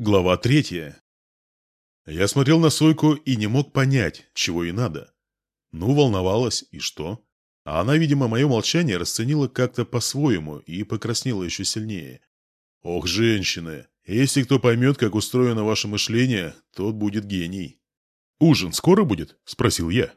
Глава третья. Я смотрел на Сойку и не мог понять, чего ей надо. Ну, волновалась, и что? А она, видимо, мое молчание расценила как-то по-своему и покраснела еще сильнее. Ох, женщины, если кто поймет, как устроено ваше мышление, тот будет гений. «Ужин скоро будет?» – спросил я.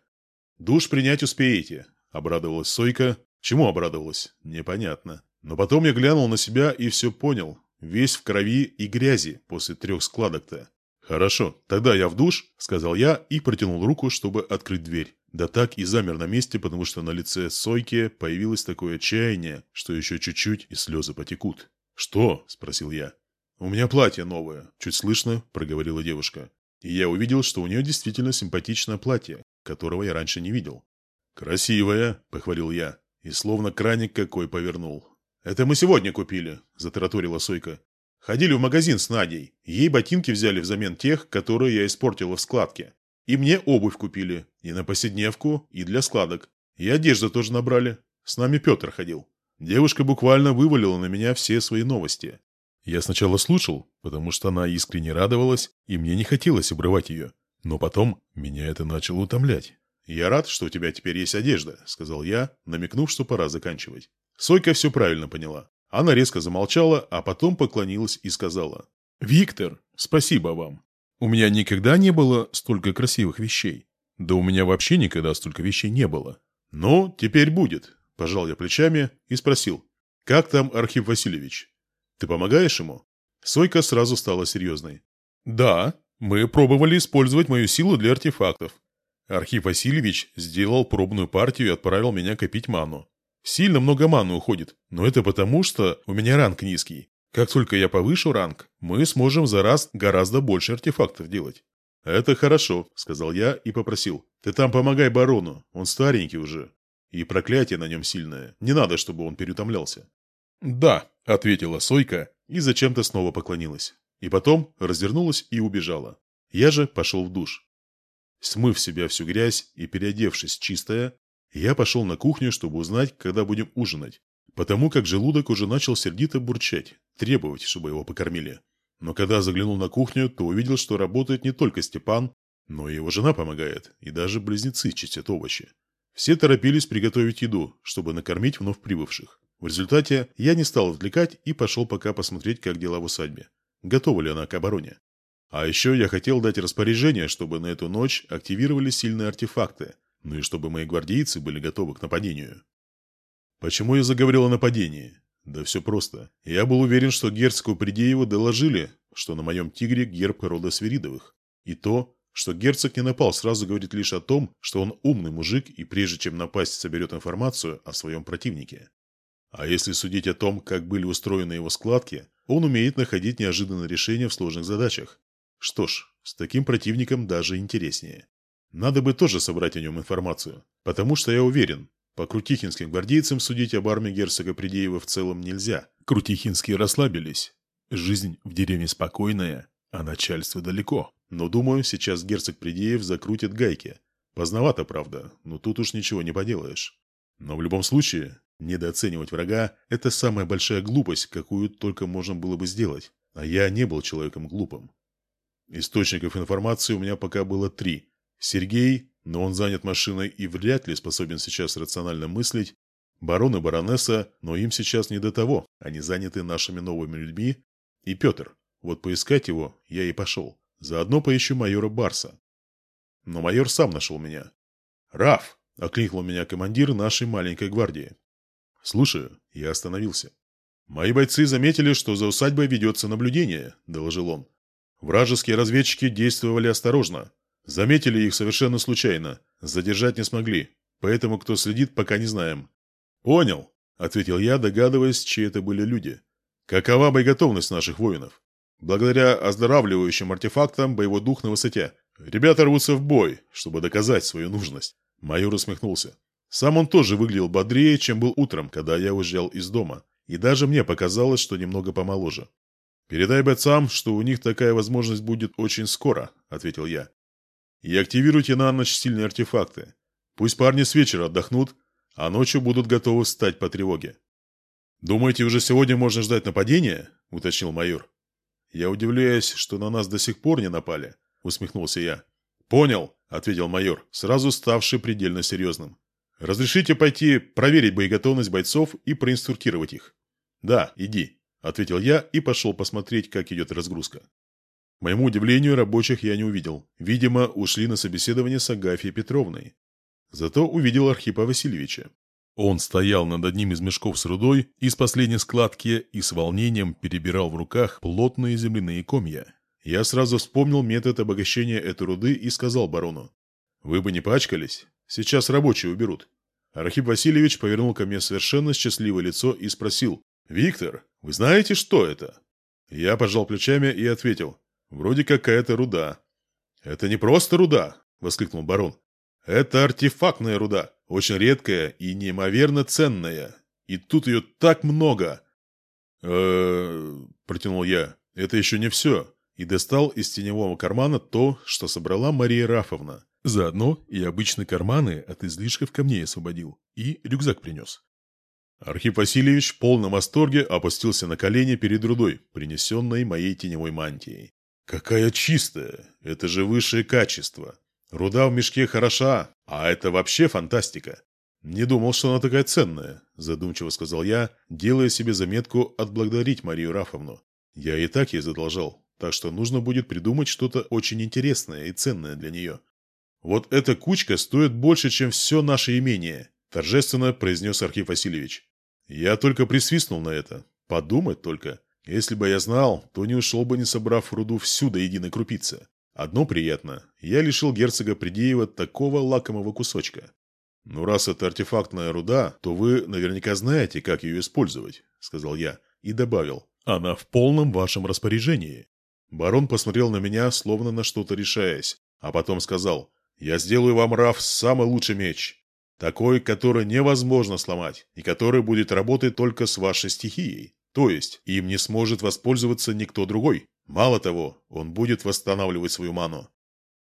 «Душ принять успеете», – обрадовалась Сойка. Чему обрадовалась? Непонятно. Но потом я глянул на себя и все понял. Весь в крови и грязи после трех складок-то. «Хорошо, тогда я в душ», — сказал я и протянул руку, чтобы открыть дверь. Да так и замер на месте, потому что на лице Сойки появилось такое отчаяние, что еще чуть-чуть и слезы потекут. «Что?» – спросил я. «У меня платье новое», – чуть слышно проговорила девушка. И я увидел, что у нее действительно симпатичное платье, которого я раньше не видел. «Красивое», – похвалил я, и словно краник какой повернул. «Это мы сегодня купили», – затараторила Сойка. «Ходили в магазин с Надей. Ей ботинки взяли взамен тех, которые я испортила в складке. И мне обувь купили. И на поседневку, и для складок. И одежду тоже набрали. С нами Петр ходил». Девушка буквально вывалила на меня все свои новости. Я сначала слушал, потому что она искренне радовалась, и мне не хотелось обрывать ее. Но потом меня это начало утомлять. «Я рад, что у тебя теперь есть одежда», — сказал я, намекнув, что пора заканчивать. Сойка все правильно поняла. Она резко замолчала, а потом поклонилась и сказала. «Виктор, спасибо вам. У меня никогда не было столько красивых вещей. Да у меня вообще никогда столько вещей не было. Ну, теперь будет», – пожал я плечами и спросил. «Как там Архип Васильевич? Ты помогаешь ему?» Сойка сразу стала серьезной. «Да, мы пробовали использовать мою силу для артефактов. Архип Васильевич сделал пробную партию и отправил меня копить ману. Сильно много маны уходит, но это потому, что у меня ранг низкий. Как только я повышу ранг, мы сможем за раз гораздо больше артефактов делать. «Это хорошо», — сказал я и попросил. «Ты там помогай барону, он старенький уже. И проклятие на нем сильное. Не надо, чтобы он переутомлялся». «Да», — ответила Сойка и зачем-то снова поклонилась. И потом развернулась и убежала. Я же пошел в душ. Смыв себя всю грязь и переодевшись чистая, я пошел на кухню, чтобы узнать, когда будем ужинать, потому как желудок уже начал сердито бурчать, требовать, чтобы его покормили. Но когда заглянул на кухню, то увидел, что работает не только Степан, но и его жена помогает, и даже близнецы чистят овощи. Все торопились приготовить еду, чтобы накормить вновь прибывших. В результате я не стал отвлекать и пошел пока посмотреть, как дела в усадьбе. Готова ли она к обороне. А еще я хотел дать распоряжение, чтобы на эту ночь активировали сильные артефакты, ну и чтобы мои гвардейцы были готовы к нападению. Почему я заговорил о нападении? Да все просто. Я был уверен, что герцогу Придееву доложили, что на моем тигре герб рода Свиридовых. И то, что герцог не напал, сразу говорит лишь о том, что он умный мужик и прежде чем напасть соберет информацию о своем противнике. А если судить о том, как были устроены его складки, он умеет находить неожиданные решения в сложных задачах. Что ж, с таким противником даже интереснее. Надо бы тоже собрать о нем информацию, потому что я уверен, по крутихинским гвардейцам судить об армии герцога Придеева в целом нельзя. Крутихинские расслабились. Жизнь в деревне спокойная, а начальство далеко. Но думаю, сейчас герцог Придеев закрутит гайки. Поздновато, правда, но тут уж ничего не поделаешь. Но в любом случае, недооценивать врага – это самая большая глупость, какую только можно было бы сделать. А я не был человеком глупым. Источников информации у меня пока было три. Сергей, но он занят машиной и вряд ли способен сейчас рационально мыслить. Барон и баронесса, но им сейчас не до того, они заняты нашими новыми людьми. И Петр. Вот поискать его я и пошел. Заодно поищу майора Барса. Но майор сам нашел меня. «Раф!» – окликнул меня командир нашей маленькой гвардии. «Слушаю». Я остановился. «Мои бойцы заметили, что за усадьбой ведется наблюдение», – доложил он. «Вражеские разведчики действовали осторожно. Заметили их совершенно случайно. Задержать не смогли. Поэтому кто следит, пока не знаем. «Понял», — ответил я, догадываясь, чьи это были люди. «Какова боеготовность наших воинов? Благодаря оздоравливающим артефактам боевой дух на высоте. Ребята рвутся в бой, чтобы доказать свою нужность». Майор усмехнулся. Сам он тоже выглядел бодрее, чем был утром, когда я уезжал из дома. И даже мне показалось, что немного помоложе. «Передай бойцам, что у них такая возможность будет очень скоро», — ответил я и активируйте на ночь сильные артефакты. Пусть парни с вечера отдохнут, а ночью будут готовы встать по тревоге. «Думаете, уже сегодня можно ждать нападения?» – уточнил майор. Я удивляюсь, что на нас до сих пор не напали», — усмехнулся я. «Понял», — ответил майор, сразу ставший предельно серьезным. «Разрешите пойти проверить боеготовность бойцов и проинструктировать их?» «Да, иди», — ответил я и пошел посмотреть, как идет разгрузка. К моему удивлению, рабочих я не увидел. Видимо, ушли на собеседование с Агафьей Петровной. Зато увидел Архипа Васильевича. Он стоял над одним из мешков с рудой из последней складки и с волнением перебирал в руках плотные земляные комья. Я сразу вспомнил метод обогащения этой руды и сказал барону. «Вы бы не пачкались? Сейчас рабочие уберут». Архип Васильевич повернул ко мне совершенно счастливое лицо и спросил. «Виктор, вы знаете, что это?» Я пожал плечами и ответил. «Вроде какая-то руда». «Это не просто руда!» – воскликнул барон. «Это артефактная руда, очень редкая и неимоверно ценная. И тут ее так много!» э протянул я. «Это еще не все». И достал из теневого кармана то, что собрала Мария Рафовна. Заодно и обычные карманы от излишков камней освободил. И рюкзак принес. Архип Васильевич в полном восторге опустился на колени перед рудой, принесенной моей теневой мантией. «Какая чистая! Это же высшее качество! Руда в мешке хороша, а это вообще фантастика!» «Не думал, что она такая ценная», – задумчиво сказал я, делая себе заметку отблагодарить Марию Рафовну. «Я и так ей задолжал, так что нужно будет придумать что-то очень интересное и ценное для нее». «Вот эта кучка стоит больше, чем все наше имение», – торжественно произнес Архип Васильевич. Я только присвистнул на это. Подумать только. Если бы я знал, то не ушел бы, не собрав руду всю до единой крупицы. Одно приятно. Я лишил герцога Придеева такого лакомого кусочка. «Ну, раз это артефактная руда, то вы наверняка знаете, как ее использовать», — сказал я и добавил. «Она в полном вашем распоряжении». Барон посмотрел на меня, словно на что-то решаясь, а потом сказал, «Я сделаю вам, Раф, самый лучший меч. Такой, который невозможно сломать, и который будет работать только с вашей стихией. То есть им не сможет воспользоваться никто другой. Мало того, он будет восстанавливать свою ману.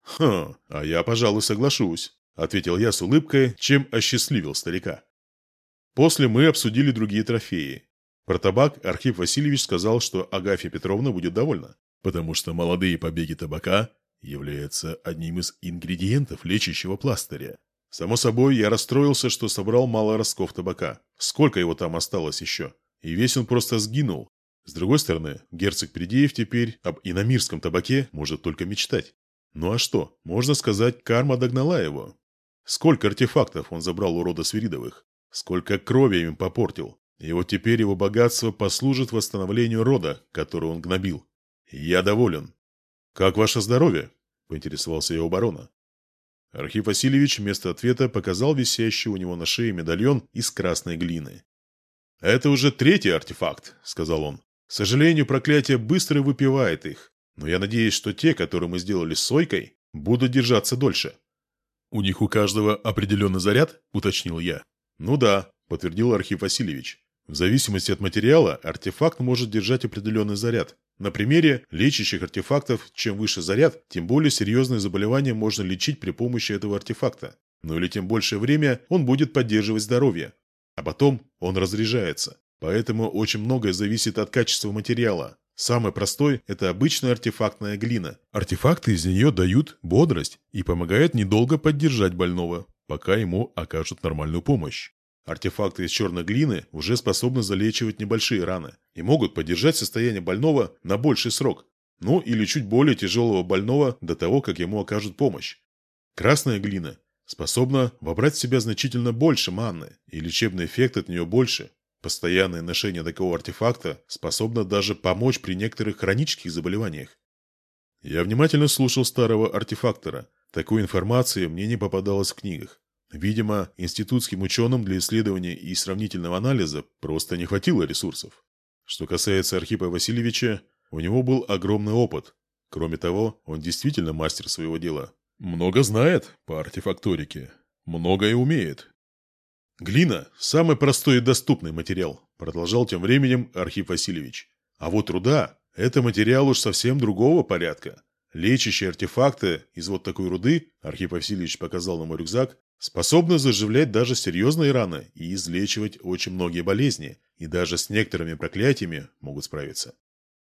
«Хм, а я, пожалуй, соглашусь», — ответил я с улыбкой, чем осчастливил старика. После мы обсудили другие трофеи. Про табак Архип Васильевич сказал, что Агафья Петровна будет довольна, потому что молодые побеги табака являются одним из ингредиентов лечащего пластыря. Само собой, я расстроился, что собрал мало ростков табака. Сколько его там осталось еще? и весь он просто сгинул. С другой стороны, герцог Придеев теперь об иномирском табаке может только мечтать. Ну а что, можно сказать, карма догнала его. Сколько артефактов он забрал у рода Свиридовых, сколько крови им попортил. И вот теперь его богатство послужит восстановлению рода, который он гнобил. Я доволен. «Как ваше здоровье?» – поинтересовался у барона. Архип Васильевич вместо ответа показал висящий у него на шее медальон из красной глины. «Это уже третий артефакт», — сказал он. «К сожалению, проклятие быстро выпивает их, но я надеюсь, что те, которые мы сделали с Сойкой, будут держаться дольше». «У них у каждого определенный заряд?» — уточнил я. «Ну да», — подтвердил Архив Васильевич. «В зависимости от материала, артефакт может держать определенный заряд. На примере лечащих артефактов, чем выше заряд, тем более серьезные заболевания можно лечить при помощи этого артефакта. Ну или тем большее время он будет поддерживать здоровье. А потом он разряжается. Поэтому очень многое зависит от качества материала. Самый простой – это обычная артефактная глина. Артефакты из нее дают бодрость и помогают недолго поддержать больного, пока ему окажут нормальную помощь. Артефакты из черной глины уже способны залечивать небольшие раны и могут поддержать состояние больного на больший срок, ну или чуть более тяжелого больного до того, как ему окажут помощь. Красная глина способна вобрать в себя значительно больше манны, и лечебный эффект от нее больше. Постоянное ношение такого артефакта способно даже помочь при некоторых хронических заболеваниях. Я внимательно слушал старого артефактора. Такой информации мне не попадалось в книгах. Видимо, институтским ученым для исследования и сравнительного анализа просто не хватило ресурсов. Что касается Архипа Васильевича, у него был огромный опыт. Кроме того, он действительно мастер своего дела. Много знает по артефакторике. Многое умеет. Глина – самый простой и доступный материал, продолжал тем временем Архип Васильевич. А вот руда – это материал уж совсем другого порядка. Лечащие артефакты из вот такой руды, Архип Васильевич показал на мой рюкзак, способны заживлять даже серьезные раны и излечивать очень многие болезни, и даже с некоторыми проклятиями могут справиться.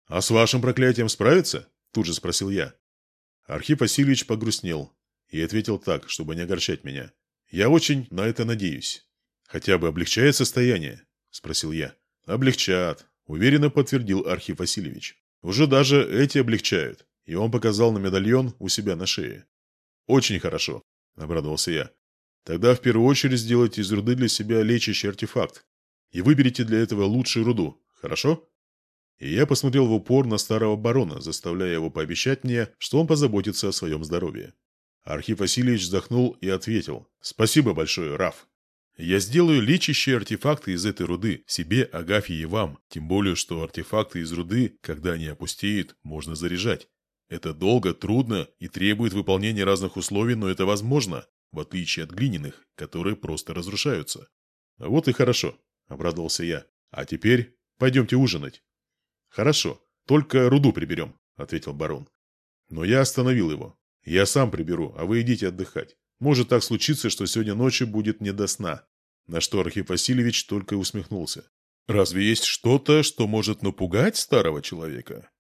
«А с вашим проклятием справиться?» – тут же спросил я. Архип Васильевич погрустнел и ответил так, чтобы не огорчать меня. «Я очень на это надеюсь. Хотя бы облегчает состояние?» – спросил я. «Облегчат», – уверенно подтвердил Архип Васильевич. «Уже даже эти облегчают». И он показал на медальон у себя на шее. «Очень хорошо», – обрадовался я. «Тогда в первую очередь сделайте из руды для себя лечащий артефакт. И выберите для этого лучшую руду, хорошо?» И я посмотрел в упор на старого барона, заставляя его пообещать мне, что он позаботится о своем здоровье. Архив Васильевич вздохнул и ответил. «Спасибо большое, Раф. Я сделаю лечащие артефакты из этой руды, себе, Агафье и вам. Тем более, что артефакты из руды, когда они опустеют, можно заряжать. Это долго, трудно и требует выполнения разных условий, но это возможно, в отличие от глиняных, которые просто разрушаются. Вот и хорошо, обрадовался я. А теперь пойдемте ужинать. «Хорошо, только руду приберем», — ответил барон. Но я остановил его. «Я сам приберу, а вы идите отдыхать. Может так случиться, что сегодня ночью будет не до сна». На что Архип Васильевич только усмехнулся. «Разве есть что-то, что может напугать старого человека?»